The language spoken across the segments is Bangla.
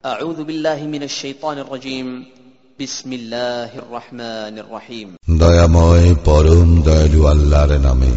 أعوذ بالله من الشيطان الرجيم. بسم الله الرحمن الرحيم. دايا موي بروم دايلو الله رنامي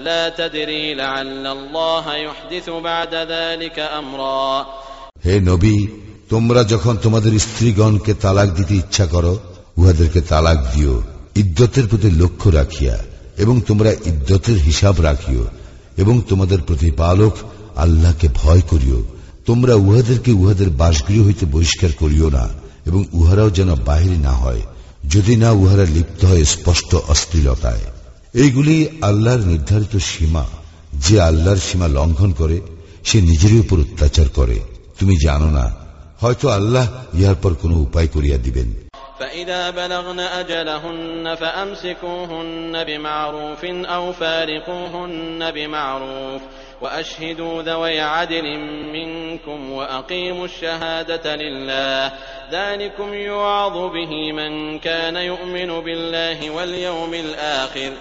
لا تدري لعل الله يحدث بعد ذلك أمرا হে নবী তোমরা যখন তোমাদের স্ত্রীগণকে তালাক দিতে ইচ্ছা করো উহাদেরকে তালাক দিও ইদ্যতের প্রতি লক্ষ্য রাখিয়া এবং তোমরা ইদ্যতের হিসাব রাখিও এবং তোমাদের প্রতিপালক আল্লাহকে ভয় করিও তোমরা উহাদেরকে উহাদের বাসগৃহ হইতে বহিষ্কার করিও না এবং উহারাও যেন বাহির না হয় যদি না উহারা লিপ্ত হয় স্পষ্ট অশ্লীলতায় এইগুলি আল্লাহর নির্ধারিত সীমা যে আল্লাহর সীমা লঙ্ঘন করে সে নিজেরই উপর অত্যাচার করে তুমি জানো না হয়তো আল্লাহ ইহার পর কোনো উপায় করিয়া দিবেন فإذا بلغن أجلهن فأمسكوهن بمعروف أو فارقوهن بمعروف وأشهدوا ذوي عدل منكم وأقيموا الشهادة لله ذلكم يوعظ به من كان يؤمن بالله واليوم الآخر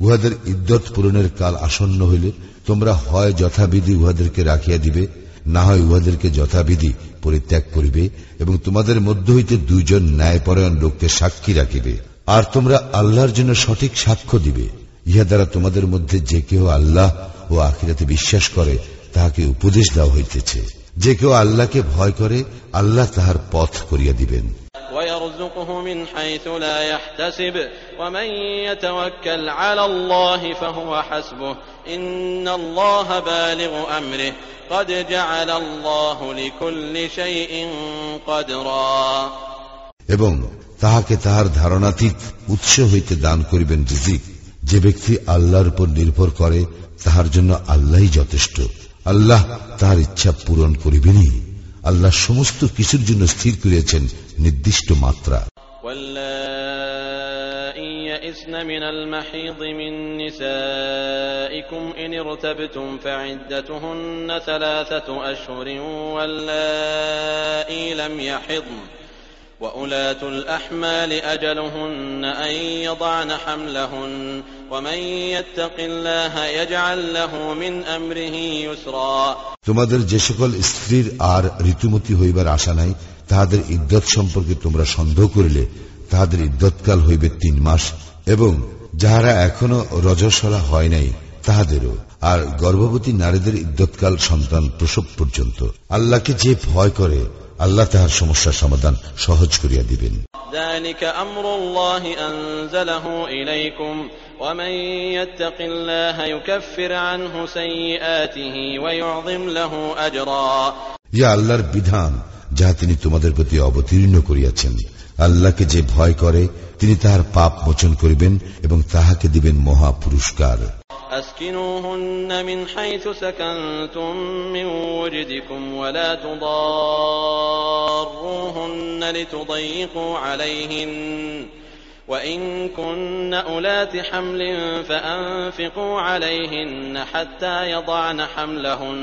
উহাদের ইদ্যত পূরণের কাল আসন্ন হইলে তোমরা হয় যথাবিধি উহাদেরকে রাখিয়া দিবে, না হয় উহাদেরকে যথাবিধি পরিত্যাগ করিবে এবং তোমাদের মধ্য হইতে দুইজন ন্যায়পরায়ণ লোককে সাক্ষী রাখিবে। আর তোমরা আল্লাহর জন্য সঠিক সাক্ষ্য দিবে। ইহা দ্বারা তোমাদের মধ্যে যে কেউ আল্লাহ ও আখিরাতে বিশ্বাস করে, তাহাকে উপদেশ দেওয়া হইতেছে। যে কেউ আল্লাহকে ভয় করে, আল্লাহ তাহার পথ করিয়া দিবেন। ويرزقه من حيث لا يحتسب ومن يتوكل على الله فهو حسبه إن الله بالغ أمره قد جعل الله لكل شيء قدرا এবং তাহাকে তাহার ধারণাতীত উৎস হইতে দান করিবেন রিজিক যে ব্যক্তি আল্লাহর উপর নির্ভর করে তাহার জন্য আল্লাহই যথেষ্ট আল্লাহ তাহার ইচ্ছা পূরণ করিবেনই আল্লাহ সমস্ত কিছুর জন্য স্থির করিয়াছেন নির্দিষ্ট মাত্রা واللائي يئسن من المحيض من نسائكم إن ارتبتم فعدتهن ثلاثة أشهر واللائي لم يحضن وأولاة الأحمال أجلهن أن يضعن حملهن ومن يتق الله يجعل له من أمره يسرا তোমাদের যে সকল স্ত্রীর আর ঋতুমতি হইবার আশা নাই তাহাদের ইদ্যত সম্পর্কে তোমরা সন্দেহ করিলে তাহাদের ইদ্যৎকাল হইবে তিন মাস এবং যাহারা এখনো রজস্বলা হয় নাই তাহাদেরও আর গর্ভবতী নারীদের ইদ্যৎকাল সন্তান প্রসব পর্যন্ত। আল্লাহকে যে ভয় করে আল্লাহ তাহার সমস্যার সমাধান সহজ করিয়া দিবেন। ইয়া আল্লাহর বিধান যাহা তিনি তোমাদের প্রতি অবতীর্ণ করিয়াছেন আল্লাহকে যে ভয় করে তিনি তাহার পাপ মোচন করিবেন এবং তাহাকে দিবেন মহা পুরস্কার أسكنوهن من حيث سكنتم من وجدكم ولا تضاروهن لتضيقوا عليهن وإن كن أولات حمل فأنفقوا عليهن حتى يضعن حملهن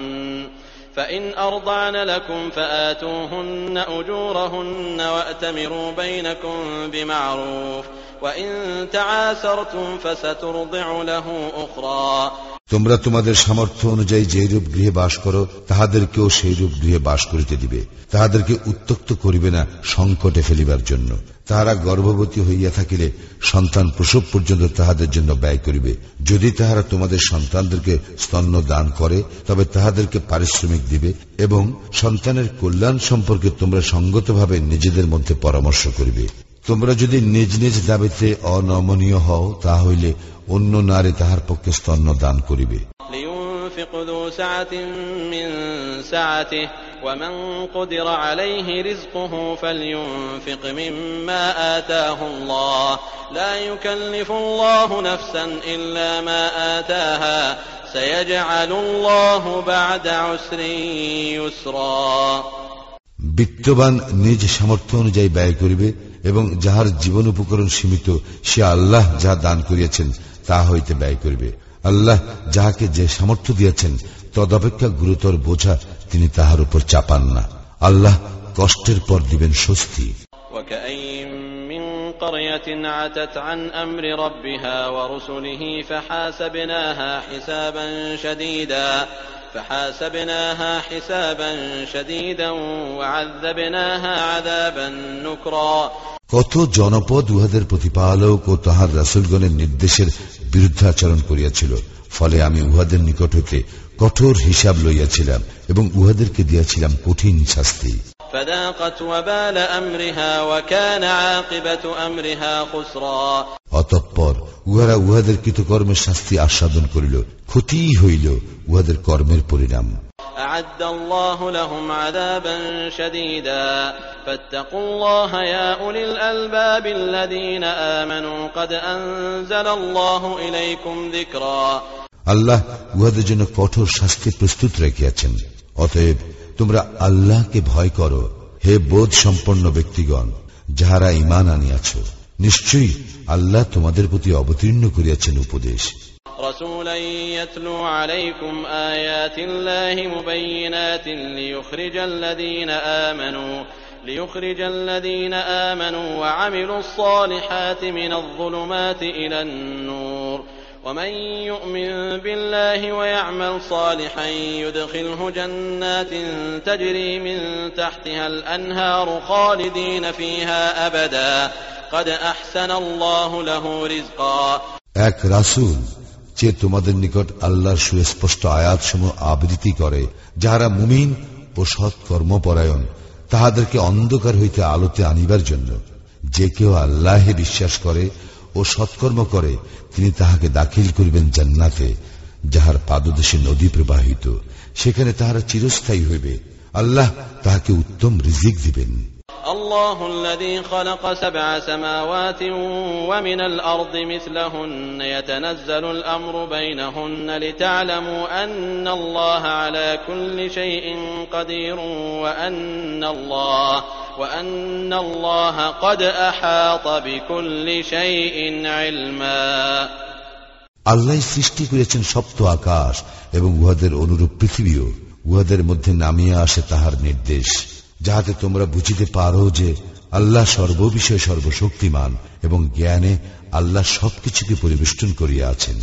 فإن أرضعن لكم فآتوهن أجورهن وأتمروا بينكم بمعروف وإن تعاسرتم فسترضع له أخرى. তোমরা তোমাদের সামর্থ্য অনুযায়ী যে রূপ গৃহে বাস করো, তাহাদেরকেও সেই রূপ গৃহে বাস করিতে দিবে। তাহাদেরকে উত্তক্ত করিবে না সংকটে ফেলিবার জন্য। তাহারা গর্ভবতী হইয়া থাকিলে সন্তান প্রসব পর্যন্ত তাহাদের জন্য ব্যয় করিবে। যদি তাহারা তোমাদের সন্তানদেরকে স্তন্য দান করে, তবে তাহাদেরকে পারিশ্রমিক দিবে এবং সন্তানের কল্যাণ সম্পর্কে তোমরা সঙ্গতভাবে নিজেদের মধ্যে পরামর্শ করিবে। তোমরা যদি নিজ নিজ দাবিতে অনমনীয় হও তা হইলে অন্য নারী তাহার পক্ষে স্তন্য দান করিবে لينفق ذو سعة من سعته ومن قدر عليه رزقه فلينفق مما آتاه الله لا يكلف الله نفسا إلا ما آتاها سيجعل الله بعد عسر يسرا বিত্তবান নিজ সামর্থ্য অনুযায়ী ব্যয় করিবে এবং যাহার জীবন উপকরণ সীমিত সে আল্লাহ যাহা দান করিয়াছেন তা হইতে ব্যয় করিবে আল্লাহ যাহাকে যে সামর্থ্য দিয়েছেন তদপেক্ষা গুরুতর বোঝা তিনি তাহার উপর চাপান না আল্লাহ কষ্টের পর দিবেন স্বস্তি وكأين من قرية عتت عن أمر ربها ورسله فحاسبناها حسابا شديدا فحاسبناها حسابا شديدا وعذبناها عذابا نكرا কত জনপদ উহাদের প্রতিপালক ও তাহার রাসুলগণের নির্দেশের বিরুদ্ধাচরণ করিয়াছিল ফলে আমি উহাদের নিকট হইতে কঠোর হিসাব লইয়াছিলাম এবং উহাদেরকে দিয়াছিলাম কঠিন শাস্তি فذاقت وبال أمرها وكان عاقبة أمرها خسرا অতঃপর উহারা উহাদের কৃতকর্মের শাস্তি আস্বাদন করিল ক্ষতিই হইল উহাদের কর্মের পরিণাম أعد الله لهم عذابا شديدا فاتقوا الله يا أولي الألباب الذين آمنوا قد أنزل الله إليكم ذكرا আল্লাহ উহাদের জন্য কঠোর শাস্তি প্রস্তুত রেখিয়াছেন অতএব তোমরা আল্লাহকে ভয় করো হে বোধ সম্পন্ন ব্যক্তিগণ যাহারা ইমান আনিয়াছ নিশ্চয়ই আল্লাহ তোমাদের প্রতি অবতীর্ণ করিয়াছেন উপদেশ رسولا يتلو عليكم آيات الله مبينات ليخرج الذين آمنوا ليخرج الذين آمنوا وعملوا الصالحات من الظلمات إلى النور ومن يؤمن بالله ويعمل صالحا يدخله جنات تجري من تحتها الأنهار خالدين فيها أبدا এক রাসুল যে তোমাদের নিকট আল্লাহর সুস্পষ্ট আয়াত আয়াতসমূহ আবৃত্তি করে, যাহারা মুমিন ও সৎ কর্মপরায়ণ, তাহাদেরকে অন্ধকার হইতে আলোতে আনিবার জন্য, যে কেউ আল্লাহে বিশ্বাস করে ও সৎকর্ম করে, তিনি তাহাকে দাখিল করিবেন জান্নাতে, যাহার পাদদেশে নদী প্রবাহিত, সেখানে তাহারা চিরস্থায়ী হইবে, আল্লাহ তাহাকে উত্তম রিজিক দিবেন। الله الذي خلق سبع سماوات ومن الأرض مثلهن يتنزل الأمر بينهن لتعلموا أن الله على كل شيء قدير وأن الله وأن الله قد أحاط بكل شيء علما আল্লাহ সৃষ্টি করেছেন সপ্ত আকাশ এবং উহাদের অনুরূপ পৃথিবীও উহাদের মধ্যে নামিয়ে আসে তাহার নির্দেশ যাহাতে তোমরা বুঝিতে পারো যে আল্লাহ সর্ববিষয়ে সর্বশক্তিমান এবং জ্ঞানে আল্লাহ সবকিছুকে পরিবেষ্টন করিয়া আছেন